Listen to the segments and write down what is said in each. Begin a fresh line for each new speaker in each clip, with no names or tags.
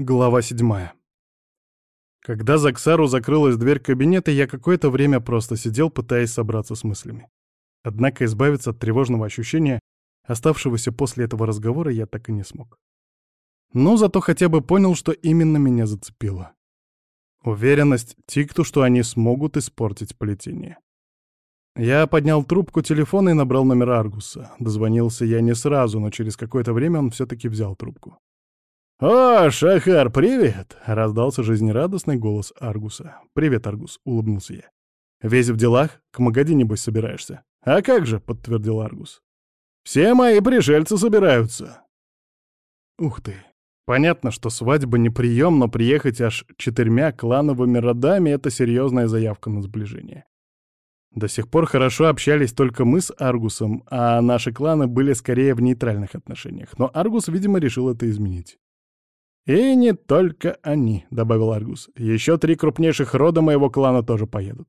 Глава седьмая. Когда за Ксару закрылась дверь кабинета, я какое-то время просто сидел, пытаясь собраться с мыслями. Однако избавиться от тревожного ощущения, оставшегося после этого разговора, я так и не смог. Но зато хотя бы понял, что именно меня зацепило. Уверенность Тикту, что они смогут испортить плетение. Я поднял трубку телефона и набрал номер Аргуса. Дозвонился я не сразу, но через какое-то время он все-таки взял трубку. «О, Шахар, привет!» — раздался жизнерадостный голос Аргуса. «Привет, Аргус», — улыбнулся я. «Весь в делах? К Магади, небось, собираешься?» «А как же», — подтвердил Аргус. «Все мои пришельцы собираются». Ух ты. Понятно, что свадьба не прием, но приехать аж четырьмя клановыми родами — это серьезная заявка на сближение. До сих пор хорошо общались только мы с Аргусом, а наши кланы были скорее в нейтральных отношениях. Но Аргус, видимо, решил это изменить. «И не только они», — добавил Аргус. «Еще три крупнейших рода моего клана тоже поедут».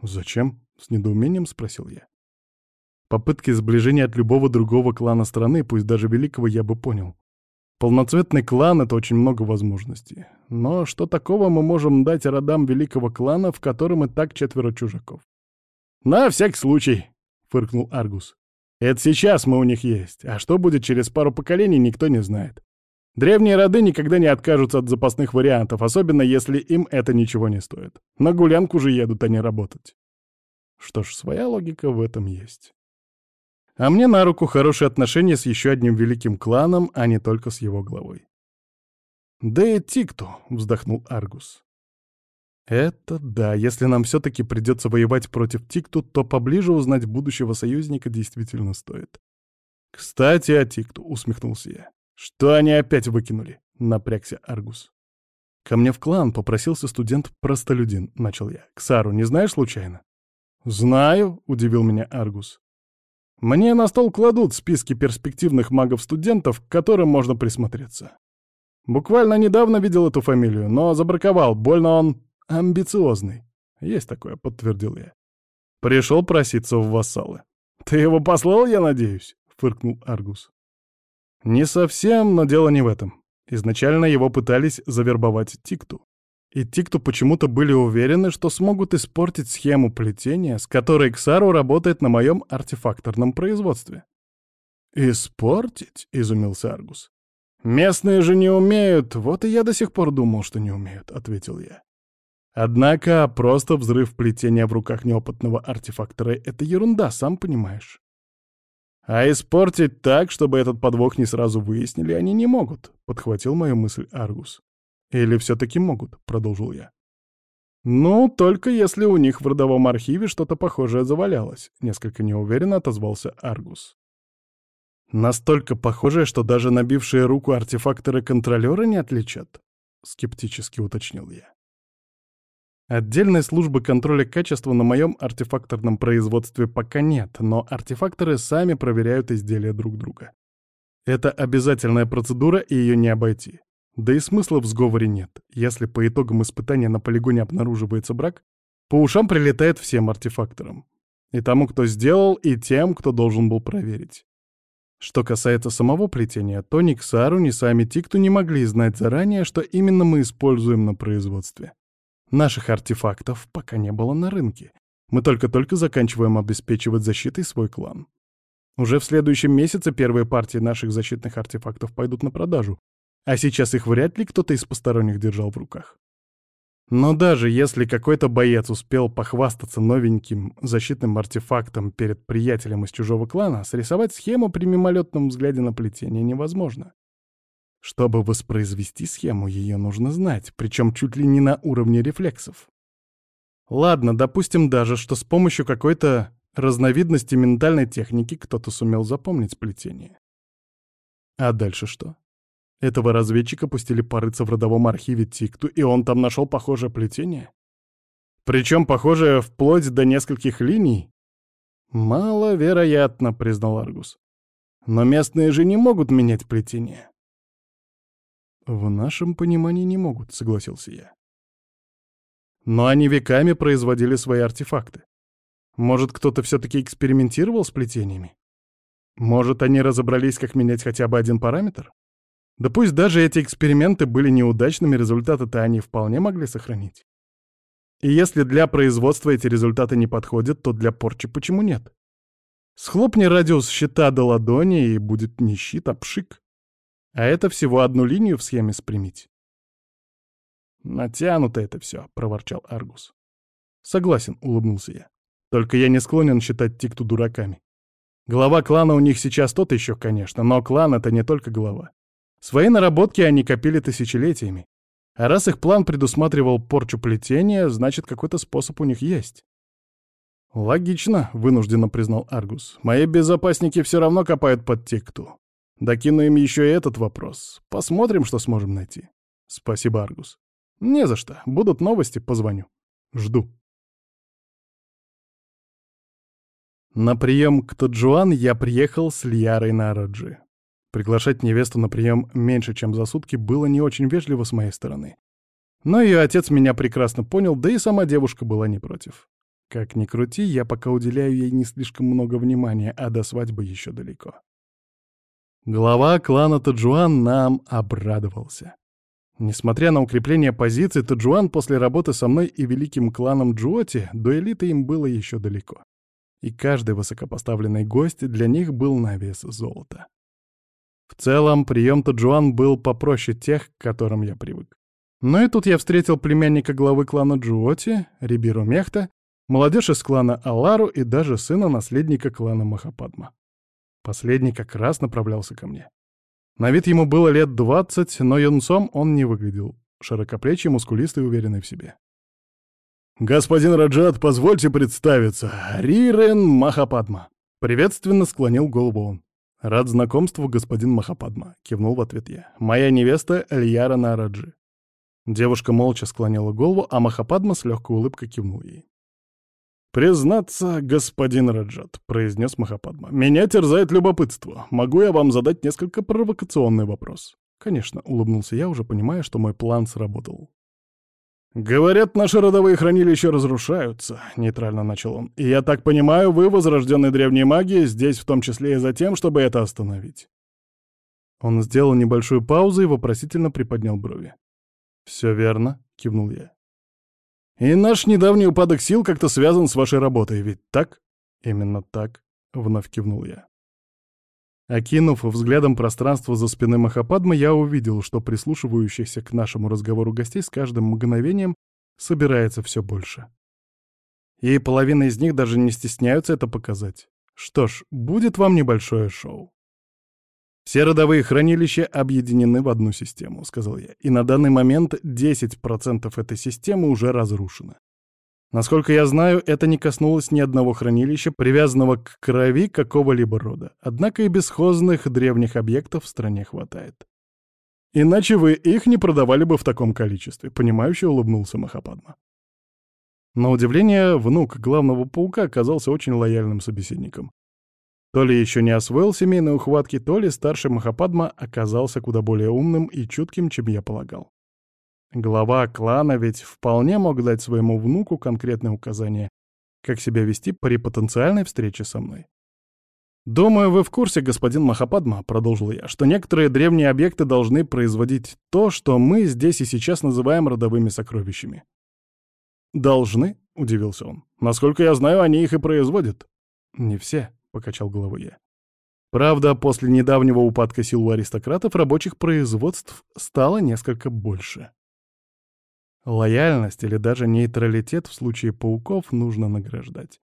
«Зачем?» — с недоумением спросил я. Попытки сближения от любого другого клана страны, пусть даже великого, я бы понял. Полноцветный клан — это очень много возможностей. Но что такого мы можем дать родам великого клана, в котором и так четверо чужаков? «На всякий случай», — фыркнул Аргус. «Это сейчас мы у них есть, а что будет через пару поколений, никто не знает. Древние роды никогда не откажутся от запасных вариантов, особенно если им это ничего не стоит. На гулянку же едут они работать. Что ж, своя логика в этом есть. А мне на руку хорошие отношения с еще одним великим кланом, а не только с его главой. «Да и Тикту», — вздохнул Аргус. «Это да, если нам все-таки придется воевать против Тикту, то поближе узнать будущего союзника действительно стоит». «Кстати, о Тикту», — усмехнулся я. «Что они опять выкинули?» — напрягся Аргус. «Ко мне в клан попросился студент-простолюдин», — начал я. «Ксару не знаешь случайно?» «Знаю», — удивил меня Аргус. «Мне на стол кладут списки перспективных магов-студентов, к которым можно присмотреться. Буквально недавно видел эту фамилию, но забраковал, больно он амбициозный. Есть такое», — подтвердил я. Пришел проситься в вассалы. «Ты его послал, я надеюсь?» — фыркнул Аргус. Не совсем, но дело не в этом. Изначально его пытались завербовать Тикту. И Тикту почему-то были уверены, что смогут испортить схему плетения, с которой Ксару работает на моем артефакторном производстве. «Испортить?» — изумился Аргус. «Местные же не умеют, вот и я до сих пор думал, что не умеют», — ответил я. Однако просто взрыв плетения в руках неопытного артефактора — это ерунда, сам понимаешь. А испортить так, чтобы этот подвох не сразу выяснили, они не могут, — подхватил мою мысль Аргус. Или все-таки могут, — продолжил я. «Ну, только если у них в родовом архиве что-то похожее завалялось», — несколько неуверенно отозвался Аргус. «Настолько похожее, что даже набившие руку артефакторы-контролеры не отличат?» — скептически уточнил я. Отдельной службы контроля качества на моем артефакторном производстве пока нет, но артефакторы сами проверяют изделия друг друга. Это обязательная процедура, и ее не обойти. Да и смысла в сговоре нет. Если по итогам испытания на полигоне обнаруживается брак, по ушам прилетает всем артефакторам. И тому, кто сделал, и тем, кто должен был проверить. Что касается самого плетения, то ни Ксару, ни сами Тикту не могли знать заранее, что именно мы используем на производстве. Наших артефактов пока не было на рынке. Мы только-только заканчиваем обеспечивать защитой свой клан. Уже в следующем месяце первые партии наших защитных артефактов пойдут на продажу, а сейчас их вряд ли кто-то из посторонних держал в руках. Но даже если какой-то боец успел похвастаться новеньким защитным артефактом перед приятелем из чужого клана, срисовать схему при мимолетном взгляде на плетение невозможно. Чтобы воспроизвести схему, ее нужно знать, причем чуть ли не на уровне рефлексов. Ладно, допустим даже, что с помощью какой-то разновидности ментальной техники кто-то сумел запомнить плетение. А дальше что? Этого разведчика пустили порыться в родовом архиве Тикту, и он там нашел похожее плетение? Причем похожее вплоть до нескольких линий? Маловероятно, признал Аргус. Но местные же не могут менять плетение. «В нашем понимании не могут», — согласился я. Но они веками производили свои артефакты. Может, кто-то все-таки экспериментировал с плетениями? Может, они разобрались, как менять хотя бы один параметр? Да пусть даже эти эксперименты были неудачными, результаты-то они вполне могли сохранить. И если для производства эти результаты не подходят, то для порчи почему нет? Схлопни радиус щита до ладони, и будет не щит, а пшик. А это всего одну линию в схеме спрямить. «Натянуто это все», — проворчал Аргус. «Согласен», — улыбнулся я. «Только я не склонен считать Тикту дураками. Глава клана у них сейчас тот еще, конечно, но клан — это не только глава. Свои наработки они копили тысячелетиями. А раз их план предусматривал порчу плетения, значит, какой-то способ у них есть. «Логично», — вынужденно признал Аргус. «Мои безопасники все равно копают под Тикту. Докину им еще и этот вопрос. Посмотрим, что сможем найти». «Спасибо, Аргус». «Не за что. Будут новости, позвоню. Жду». На прием к Таджуан я приехал с Льярой на Раджи. Приглашать невесту на прием меньше, чем за сутки, было не очень вежливо с моей стороны. Но ее отец меня прекрасно понял, да и сама девушка была не против. Как ни крути, я пока уделяю ей не слишком много внимания, а до свадьбы еще далеко. Глава клана Таджуан нам обрадовался. Несмотря на укрепление позиций, Таджуан после работы со мной и великим кланом Джуоти до элиты им было еще далеко. И каждый высокопоставленный гость для них был на вес золота. В целом, прием Таджуан был попроще тех, к которым я привык. Но и тут я встретил племянника главы клана Джуоти, Рибиру Мехта, молодежь из клана Алару и даже сына наследника клана Махападма. Последний как раз направлялся ко мне. На вид ему было лет двадцать, но юнцом он не выглядел. Широкоплечий, мускулистый уверенный в себе. «Господин Раджат, позвольте представиться. Рирен Махападма». Приветственно склонил голову он. «Рад знакомству, господин Махападма», — кивнул в ответ я. «Моя невеста Эльяра Нараджи». Девушка молча склонила голову, а Махападма с легкой улыбкой кивнул ей. «Признаться, господин Раджат», — произнес Махападма, — «меня терзает любопытство. Могу я вам задать несколько провокационный вопрос?» «Конечно», — улыбнулся я, уже понимая, что мой план сработал. «Говорят, наши родовые хранилища разрушаются», — нейтрально начал он. «И я так понимаю, вы, возрожденный древней магией, здесь в том числе и за тем, чтобы это остановить». Он сделал небольшую паузу и вопросительно приподнял брови. «Все верно», — кивнул я. «И наш недавний упадок сил как-то связан с вашей работой, ведь так?» «Именно так», — вновь кивнул я. Окинув взглядом пространство за спиной Махападмы, я увидел, что прислушивающихся к нашему разговору гостей с каждым мгновением собирается все больше. И половина из них даже не стесняются это показать. Что ж, будет вам небольшое шоу. «Все родовые хранилища объединены в одну систему», — сказал я, и на данный момент 10% этой системы уже разрушено. Насколько я знаю, это не коснулось ни одного хранилища, привязанного к крови какого-либо рода. Однако и бесхозных древних объектов в стране хватает. Иначе вы их не продавали бы в таком количестве, понимающе улыбнулся Махападма. На удивление, внук главного паука оказался очень лояльным собеседником. То ли еще не освоил семейные ухватки, то ли старший Махападма оказался куда более умным и чутким, чем я полагал. Глава клана ведь вполне мог дать своему внуку конкретные указания, как себя вести при потенциальной встрече со мной. «Думаю, вы в курсе, господин Махападма», — продолжил я, «что некоторые древние объекты должны производить то, что мы здесь и сейчас называем родовыми сокровищами». «Должны?» — удивился он. «Насколько я знаю, они их и производят». «Не все», — покачал головой я. Правда, после недавнего упадка сил у аристократов рабочих производств стало несколько больше. Лояльность или даже нейтралитет в случае пауков нужно награждать.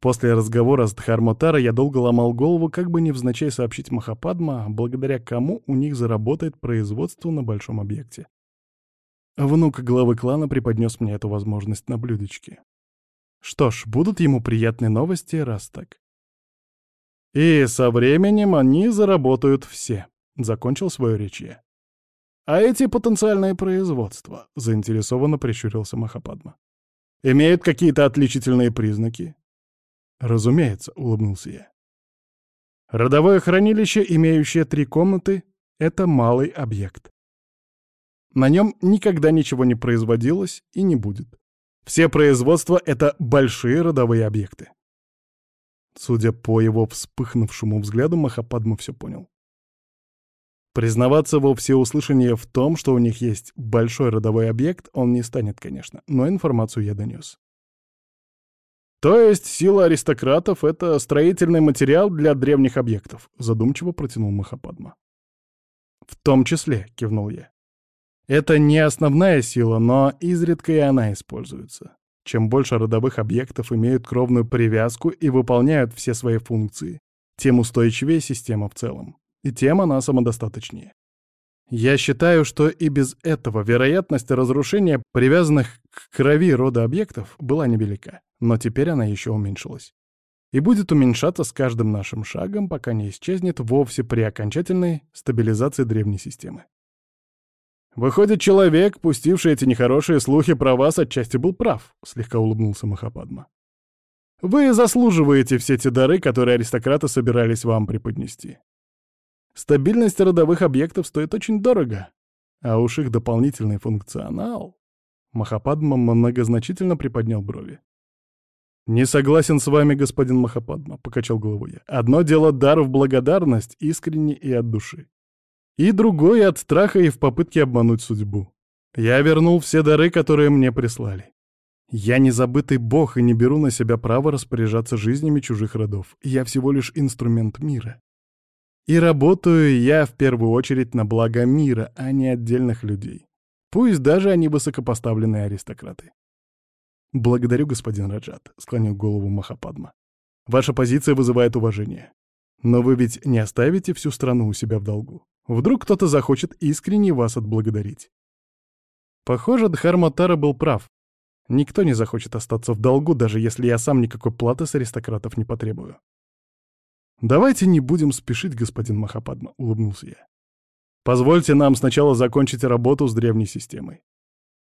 После разговора с Дхармотара я долго ломал голову, как бы невзначай сообщить Махападма, благодаря кому у них заработает производство на большом объекте. Внук главы клана преподнес мне эту возможность на блюдечке. Что ж, будут ему приятные новости, раз так. И со временем они заработают все, — закончил свою речь я. «А эти потенциальные производства?» — заинтересованно прищурился Махападма. «Имеют какие-то отличительные признаки?» «Разумеется», — улыбнулся я. «Родовое хранилище, имеющее три комнаты, — это малый объект. На нем никогда ничего не производилось и не будет. Все производства — это большие родовые объекты». Судя по его вспыхнувшему взгляду, Махападма все понял. Признаваться во всеуслышание в том, что у них есть большой родовой объект, он не станет, конечно, но информацию я донес. «То есть сила аристократов — это строительный материал для древних объектов», — задумчиво протянул Махападма. «В том числе», — кивнул я. «Это не основная сила, но изредка и она используется. Чем больше родовых объектов имеют кровную привязку и выполняют все свои функции, тем устойчивее система в целом, и тем она самодостаточнее. Я считаю, что и без этого вероятность разрушения привязанных к крови рода объектов была невелика, но теперь она еще уменьшилась. И будет уменьшаться с каждым нашим шагом, пока не исчезнет вовсе при окончательной стабилизации древней системы. «Выходит, человек, пустивший эти нехорошие слухи про вас, отчасти был прав», — слегка улыбнулся Махападма. «Вы заслуживаете все те дары, которые аристократы собирались вам преподнести. Стабильность родовых объектов стоит очень дорого, а уж их дополнительный функционал...» Махападма многозначительно приподнял брови. «Не согласен с вами, господин Махападма», — покачал головой я. «Одно дело дар в благодарность, искренне и от души и другой от страха и в попытке обмануть судьбу. Я вернул все дары, которые мне прислали. Я не забытый бог и не беру на себя право распоряжаться жизнями чужих родов. Я всего лишь инструмент мира. И работаю я в первую очередь на благо мира, а не отдельных людей. Пусть даже они высокопоставленные аристократы. «Благодарю, господин Раджат», — склонил голову Махападма. «Ваша позиция вызывает уважение. Но вы ведь не оставите всю страну у себя в долгу. Вдруг кто-то захочет искренне вас отблагодарить. Похоже, Дхарматара был прав. Никто не захочет остаться в долгу, даже если я сам никакой платы с аристократов не потребую. «Давайте не будем спешить, господин Махападма», — улыбнулся я. «Позвольте нам сначала закончить работу с древней системой.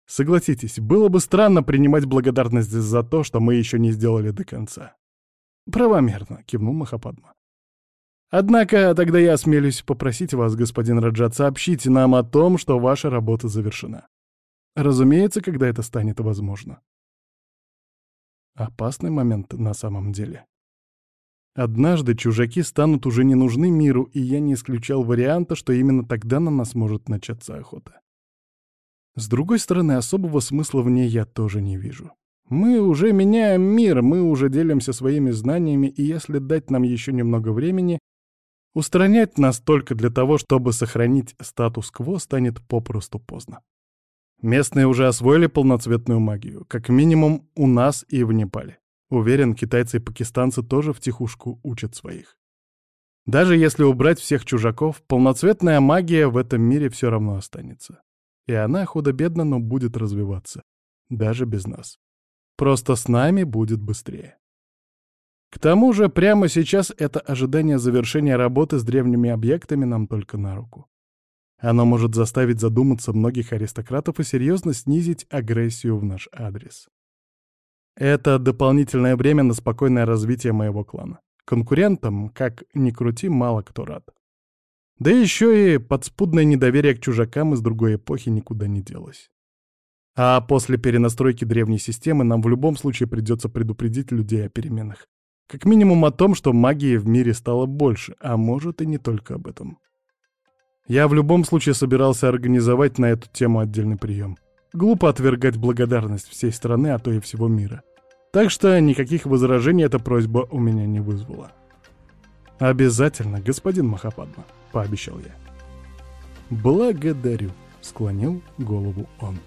Согласитесь, было бы странно принимать благодарность за то, что мы еще не сделали до конца». «Правомерно», — кивнул Махападма. Однако тогда я осмелюсь попросить вас, господин Раджат, сообщить нам о том, что ваша работа завершена. Разумеется, когда это станет возможно. Опасный момент на самом деле. Однажды чужаки станут уже не нужны миру, и я не исключал варианта, что именно тогда на нас может начаться охота. С другой стороны, особого смысла в ней я тоже не вижу. Мы уже меняем мир, мы уже делимся своими знаниями, и если дать нам еще немного времени, Устранять нас только для того, чтобы сохранить статус-кво, станет попросту поздно. Местные уже освоили полноцветную магию, как минимум у нас и в Непале. Уверен, китайцы и пакистанцы тоже втихушку учат своих. Даже если убрать всех чужаков, полноцветная магия в этом мире все равно останется. И она худо-бедно, но будет развиваться. Даже без нас. Просто с нами будет быстрее. К тому же прямо сейчас это ожидание завершения работы с древними объектами нам только на руку. Оно может заставить задуматься многих аристократов и серьезно снизить агрессию в наш адрес. Это дополнительное время на спокойное развитие моего клана. Конкурентам, как ни крути, мало кто рад. Да еще и подспудное недоверие к чужакам из другой эпохи никуда не делось. А после перенастройки древней системы нам в любом случае придется предупредить людей о переменах. Как минимум о том, что магии в мире стало больше, а может и не только об этом. Я в любом случае собирался организовать на эту тему отдельный прием. Глупо отвергать благодарность всей страны, а то и всего мира. Так что никаких возражений эта просьба у меня не вызвала. «Обязательно, господин Махападма», — пообещал я. «Благодарю», — склонил голову он.